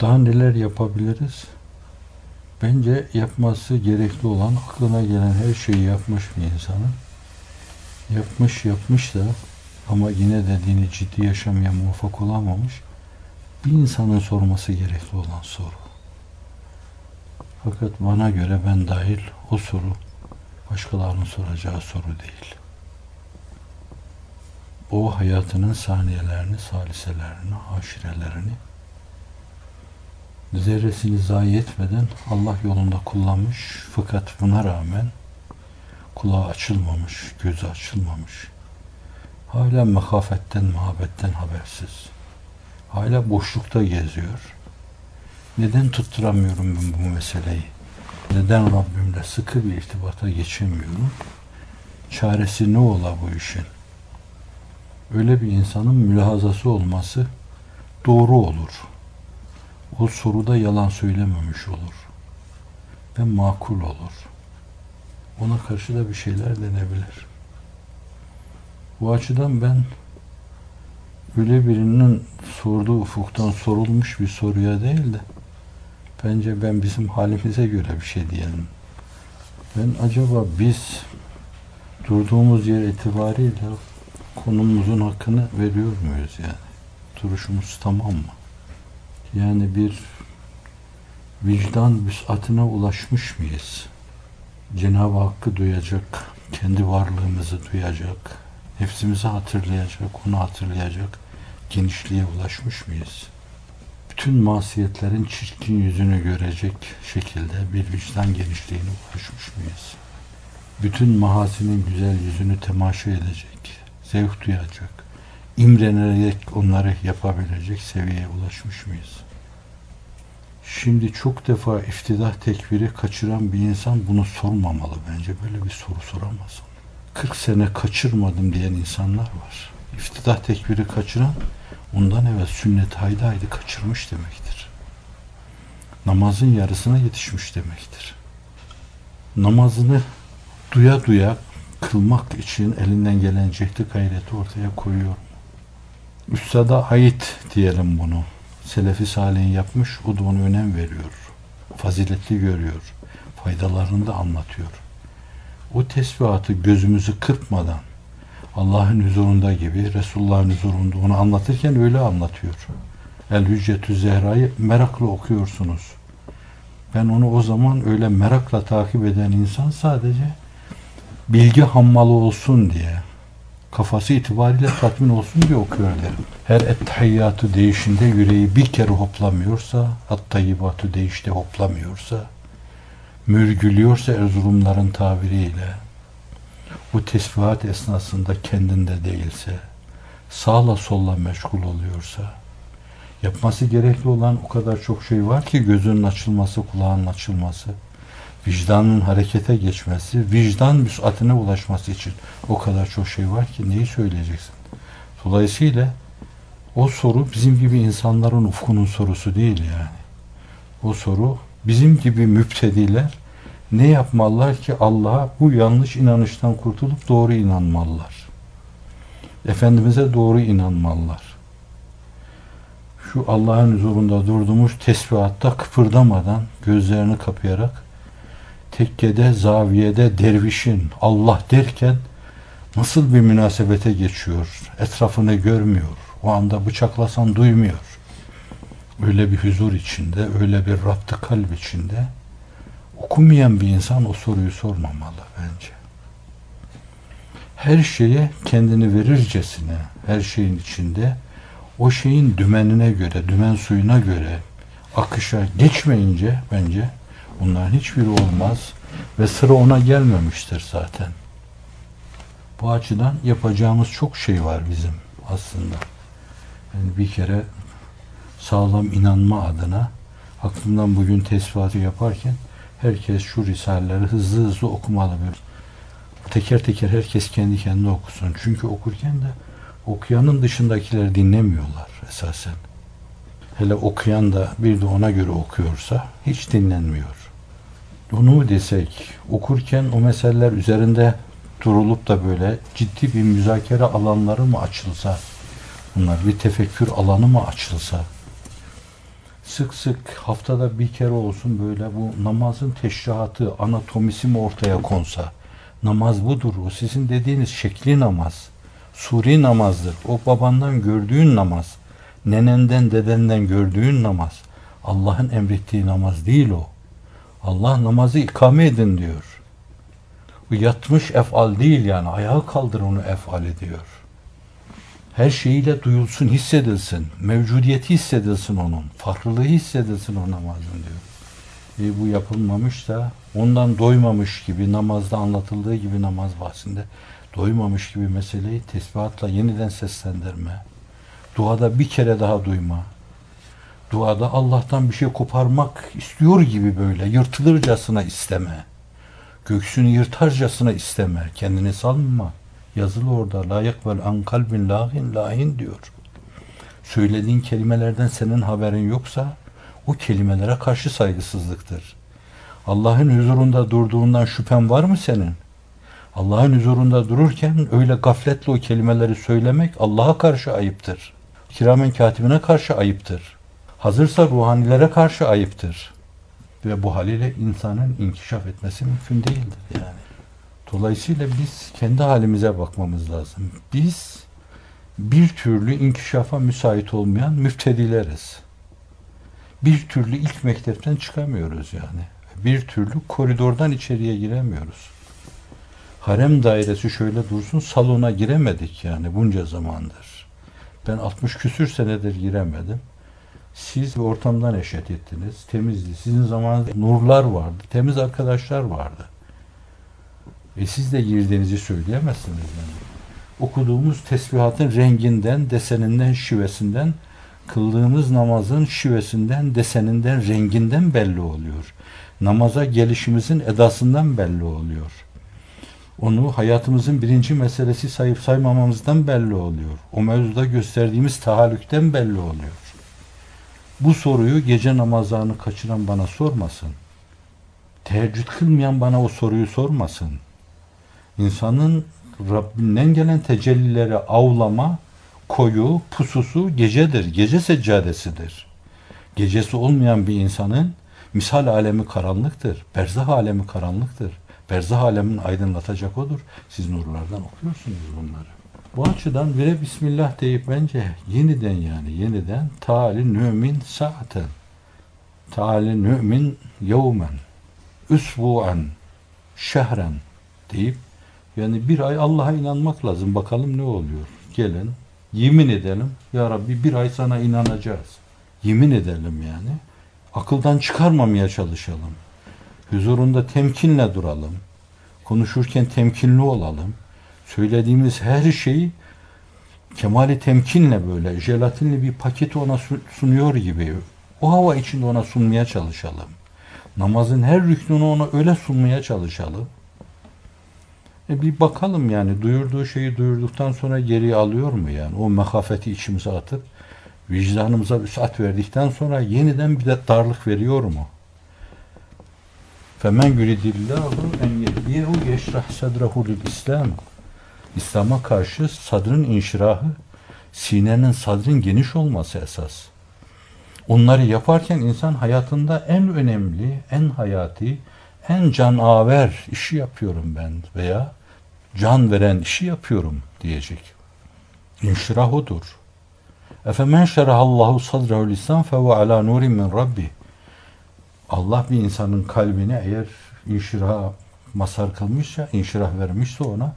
Daha neler yapabiliriz? Bence yapması gerekli olan aklına gelen her şeyi yapmış bir insanın. Yapmış yapmış da ama yine de dini ciddi yaşamaya muvaffak olamamış bir insanın sorması gerekli olan soru. Fakat bana göre ben dahil o soru başkalarının soracağı soru değil. O hayatının saniyelerini, saliselerini, aşirelerini zerresini zayi etmeden Allah yolunda kullanmış fakat buna rağmen kulağı açılmamış, gözü açılmamış. Hala mehafetten, muhabbetten habersiz. Hala boşlukta geziyor. Neden tutturamıyorum ben bu meseleyi? Neden Rabbimle sıkı bir irtibata geçemiyorum? Çaresi ne ola bu işin? Öyle bir insanın mülahazası olması doğru olur. O soruda yalan söylememiş olur. Ve makul olur. Ona karşı da bir şeyler denebilir. Bu açıdan ben öyle birinin sorduğu ufuktan sorulmuş bir soruya değil de bence ben bizim halimize göre bir şey diyelim. Ben acaba biz durduğumuz yer itibariyle konumuzun hakkını veriyor muyuz yani? Duruşumuz tamam mı? Yani bir vicdan vüsatına ulaşmış mıyız? Cenab-ı Hakk'ı duyacak, kendi varlığımızı duyacak, nefsimizi hatırlayacak, onu hatırlayacak genişliğe ulaşmış mıyız? Bütün masiyetlerin çirkin yüzünü görecek şekilde bir vicdan genişliğine ulaşmış mıyız? Bütün mahasinin güzel yüzünü temaşa edecek, zevk duyacak, imrenerek onları yapabilecek seviyeye ulaşmış mıyız? Şimdi çok defa iftidah tekbiri kaçıran bir insan bunu sormamalı bence. Böyle bir soru soramaz. 40 sene kaçırmadım diyen insanlar var. İftidah tekbiri kaçıran ondan evvel sünnet haydi haydi kaçırmış demektir. Namazın yarısına yetişmiş demektir. Namazını duya duya kılmak için elinden gelen cehdi gayreti ortaya koyuyor. Üstada ait diyelim bunu. Selefi Salih'in yapmış, o da ona önem veriyor. Faziletli görüyor. Faydalarını da anlatıyor. O tesbihatı gözümüzü kırpmadan Allah'ın huzurunda gibi, Resulullah'ın huzurunda onu anlatırken öyle anlatıyor. El Hüccetü Zehra'yı merakla okuyorsunuz. Ben onu o zaman öyle merakla takip eden insan sadece bilgi hammalı olsun diye, kafası itibariyle tatmin olsun diye okuyor derim. Her ettehiyyatı değişinde yüreği bir kere hoplamıyorsa, at-tayyibatı değişte hoplamıyorsa, mürgülüyorsa Erzurumların tabiriyle, bu tesbihat esnasında kendinde değilse, sağla solla meşgul oluyorsa, yapması gerekli olan o kadar çok şey var ki gözünün açılması, kulağının açılması, vicdanın harekete geçmesi, vicdan müsatine ulaşması için o kadar çok şey var ki neyi söyleyeceksin? Dolayısıyla o soru bizim gibi insanların ufkunun sorusu değil yani. O soru bizim gibi müptediler ne yapmalılar ki Allah'a bu yanlış inanıştan kurtulup doğru inanmalılar. Efendimiz'e doğru inanmalılar. Şu Allah'ın huzurunda durduğumuz tesbihatta kıpırdamadan, gözlerini kapayarak tekkede, zaviyede dervişin Allah derken nasıl bir münasebete geçiyor? Etrafını görmüyor. O anda bıçaklasan duymuyor. Öyle bir huzur içinde, öyle bir rabbı kalp içinde okumayan bir insan o soruyu sormamalı bence. Her şeye kendini verircesine, her şeyin içinde o şeyin dümenine göre, dümen suyuna göre akışa geçmeyince bence bunların hiçbiri olmaz ve sıra ona gelmemiştir zaten. Bu açıdan yapacağımız çok şey var bizim aslında. Yani bir kere sağlam inanma adına aklımdan bugün tesbihatı yaparken herkes şu risaleleri hızlı hızlı okumalı. Teker teker herkes kendi kendine okusun. Çünkü okurken de okuyanın dışındakiler dinlemiyorlar esasen. Hele okuyan da bir de ona göre okuyorsa hiç dinlenmiyor. Onu desek, okurken o meseleler üzerinde durulup da böyle ciddi bir müzakere alanları mı açılsa, bunlar bir tefekkür alanı mı açılsa, sık sık haftada bir kere olsun böyle bu namazın teşrihatı, anatomisi mi ortaya konsa. Namaz budur. O sizin dediğiniz şekli namaz. Suri namazdır. O babandan gördüğün namaz. Nenenden, dedenden gördüğün namaz. Allah'ın emrettiği namaz değil o. Allah namazı ikame edin diyor. Bu yatmış efal değil yani. Ayağa kaldır onu efal ediyor. Her şeyiyle duyulsun, hissedilsin. Mevcudiyeti hissedilsin onun. Farklılığı hissedilsin o namazın diyor. E bu yapılmamış da ondan doymamış gibi namazda anlatıldığı gibi namaz bahsinde doymamış gibi meseleyi tesbihatla yeniden seslendirme. Duada bir kere daha duyma. Duada Allah'tan bir şey koparmak istiyor gibi böyle yırtılırcasına isteme. Göksünü yırtarcasına isteme. Kendini salma. Yazılı orada. La yakvel an kalbin lahin lahin diyor. Söylediğin kelimelerden senin haberin yoksa o kelimelere karşı saygısızlıktır. Allah'ın huzurunda durduğundan şüphen var mı senin? Allah'ın huzurunda dururken öyle gafletle o kelimeleri söylemek Allah'a karşı ayıptır. Kiramen katibine karşı ayıptır. Hazırsa ruhanilere karşı ayıptır. Ve bu haliyle insanın inkişaf etmesi mümkün değildir yani. Dolayısıyla biz kendi halimize bakmamız lazım. Biz bir türlü inkişafa müsait olmayan müftedileriz. Bir türlü ilk mektepten çıkamıyoruz yani. Bir türlü koridordan içeriye giremiyoruz. Harem dairesi şöyle dursun salona giremedik yani bunca zamandır. Ben 60 küsür senedir giremedim. Siz ortamdan eşet ettiniz. Temizdi. Sizin zamanınızda nurlar vardı. Temiz arkadaşlar vardı. Ve siz de girdiğinizi söyleyemezsiniz yani. Okuduğumuz tesbihatın renginden, deseninden, şivesinden, kıldığımız namazın şivesinden, deseninden, renginden belli oluyor. Namaza gelişimizin edasından belli oluyor. Onu hayatımızın birinci meselesi sayıp saymamamızdan belli oluyor. O mevzuda gösterdiğimiz tahallükten belli oluyor. Bu soruyu gece namazlarını kaçıran bana sormasın. Teheccüd kılmayan bana o soruyu sormasın. İnsanın Rabbinden gelen tecellileri avlama, koyu, pususu gecedir. Gece seccadesidir. Gecesi olmayan bir insanın misal alemi karanlıktır. Berzah alemi karanlıktır. Berzah alemini aydınlatacak odur. Siz nurlardan okuyorsunuz bunları. Bu açıdan bire Bismillah deyip bence yeniden yani yeniden taali nümin saaten taali nümin yevmen üsbu'en şehren deyip yani bir ay Allah'a inanmak lazım. Bakalım ne oluyor. Gelin yemin edelim. Ya Rabbi bir ay sana inanacağız. Yemin edelim yani. Akıldan çıkarmamaya çalışalım. Huzurunda temkinle duralım. Konuşurken temkinli olalım. Söylediğimiz her şeyi kemali temkinle böyle jelatinli bir paketi ona sunuyor gibi o hava içinde ona sunmaya çalışalım. Namazın her rüknünü ona öyle sunmaya çalışalım. E bir bakalım yani duyurduğu şeyi duyurduktan sonra geriye alıyor mu yani? O mehafeti içimize atıp vicdanımıza vüsat verdikten sonra yeniden bir de darlık veriyor mu? Femen yuridillahu en yehdiyehu yeşrah sadrahu lil İslam. İslam'a karşı sadrın inşirahı, sinenin sadrın geniş olması esas. Onları yaparken insan hayatında en önemli, en hayati, en canaver işi yapıyorum ben veya can veren işi yapıyorum diyecek. İnşirah odur. Efemen şerahallahu sadrehu lisan fehu ala nurin min rabbi. Allah bir insanın kalbine eğer inşirah masar kılmışsa, inşirah vermişse ona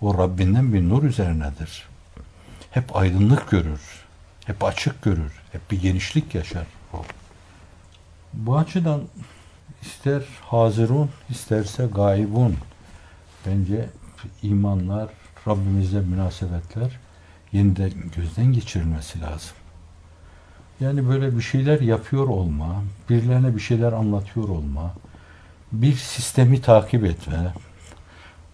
o Rabbinden bir nur üzerinedir. Hep aydınlık görür. Hep açık görür. Hep bir genişlik yaşar o. Bu açıdan ister hazirun isterse gaibun bence imanlar, Rabbimizle münasebetler yeniden gözden geçirilmesi lazım. Yani böyle bir şeyler yapıyor olma, birilerine bir şeyler anlatıyor olma, bir sistemi takip etme,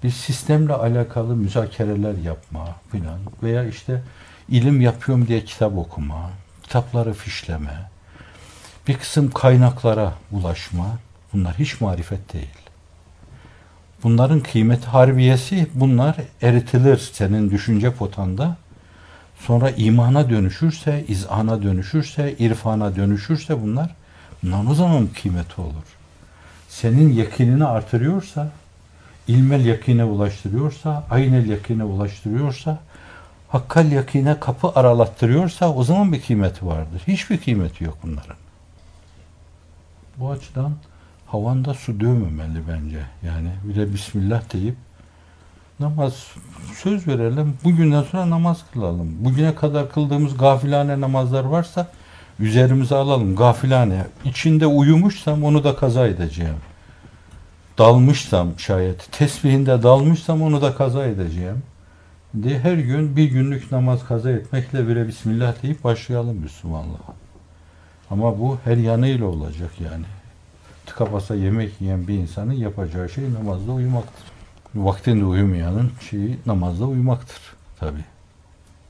bir sistemle alakalı müzakereler yapma filan veya işte ilim yapıyorum diye kitap okuma, kitapları fişleme, bir kısım kaynaklara ulaşma bunlar hiç marifet değil. Bunların kıymeti harbiyesi bunlar eritilir senin düşünce potanda. Sonra imana dönüşürse, izana dönüşürse, irfana dönüşürse bunlar Bunların o zaman kıymeti olur. Senin yakinini artırıyorsa, ilmel yakine ulaştırıyorsa, aynel yakine ulaştırıyorsa, hakkal yakine kapı aralattırıyorsa o zaman bir kıymeti vardır. Hiçbir kıymeti yok bunların. Bu açıdan havanda su dövmemeli bence. Yani bir de Bismillah deyip namaz söz verelim. Bugünden sonra namaz kılalım. Bugüne kadar kıldığımız gafilane namazlar varsa üzerimize alalım. Gafilane. İçinde uyumuşsam onu da kaza edeceğim. Dalmışsam şayet tesbihinde dalmışsam onu da kaza edeceğim. De her gün bir günlük namaz kaza etmekle bile Bismillah deyip başlayalım Müslümanlığa. Ama bu her yanıyla olacak yani. Tıka basa yemek yiyen bir insanın yapacağı şey namazda uyumaktır. Vaktinde uyumayanın şeyi namazda uyumaktır tabi.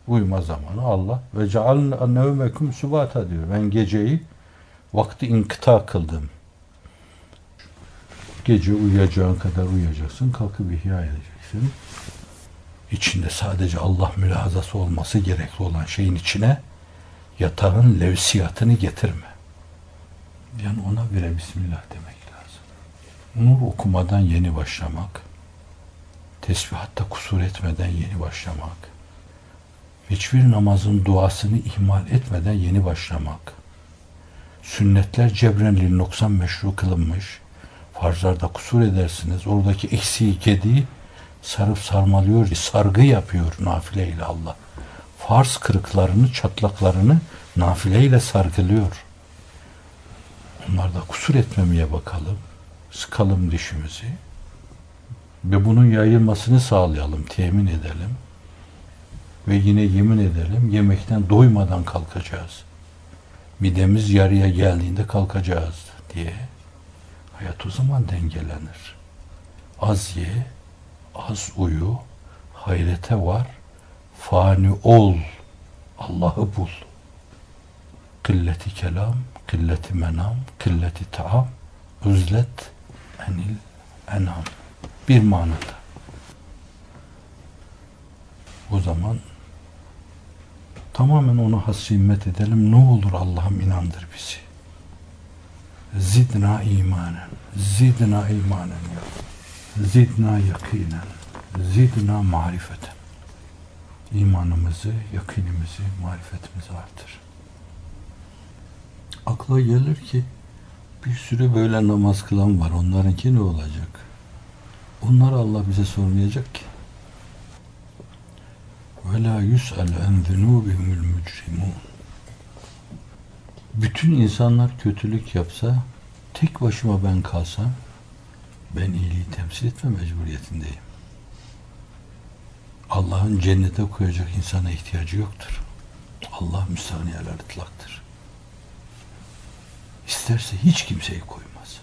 Uyuma zamanı Allah ve cealna nevmekum subata diyor. Ben geceyi vakti inkıta kıldım. Gece uyuyacağın kadar uyuyacaksın, kalkıp ihya edeceksin. İçinde sadece Allah mülahazası olması gerekli olan şeyin içine yatağın levsiyatını getirme. Yani ona göre Bismillah demek lazım. Nur okumadan yeni başlamak, tesbihatta kusur etmeden yeni başlamak, hiçbir namazın duasını ihmal etmeden yeni başlamak, sünnetler cebren lil noksan meşru kılınmış, farzlarda kusur edersiniz, oradaki eksiği kediği sarıp sarmalıyor, sargı yapıyor nafile ile Allah. Farz kırıklarını, çatlaklarını nafile ile sargılıyor. Onlarda kusur etmemeye bakalım. Sıkalım dişimizi. Ve bunun yayılmasını sağlayalım, temin edelim. Ve yine yemin edelim, yemekten doymadan kalkacağız. Midemiz yarıya geldiğinde kalkacağız diye. Hayat o zaman dengelenir. Az ye, az uyu, hayrete var, fani ol, Allah'ı bul. Kılleti kelam, kılleti menam, kılleti taam, üzlet enil enam. Bir manada. O zaman tamamen ona has himmet edelim. Ne olur Allah'ım inandır bizi. Zidna imanen. Zidna imanen. Zidna yakinen. Zidna marifeten. İmanımızı, yakinimizi, marifetimizi artır. Akla gelir ki bir sürü böyle namaz kılan var. Onlarınki ne olacak? Onları Allah bize sormayacak ki. La yus'al en zunubihimul mücrimun. Bütün insanlar kötülük yapsa, tek başıma ben kalsam, ben iyiliği temsil etme mecburiyetindeyim. Allah'ın cennete koyacak insana ihtiyacı yoktur. Allah müsaniyeler ıtlaktır. İsterse hiç kimseyi koymaz.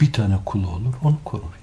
Bir tane kulu olur, onu korur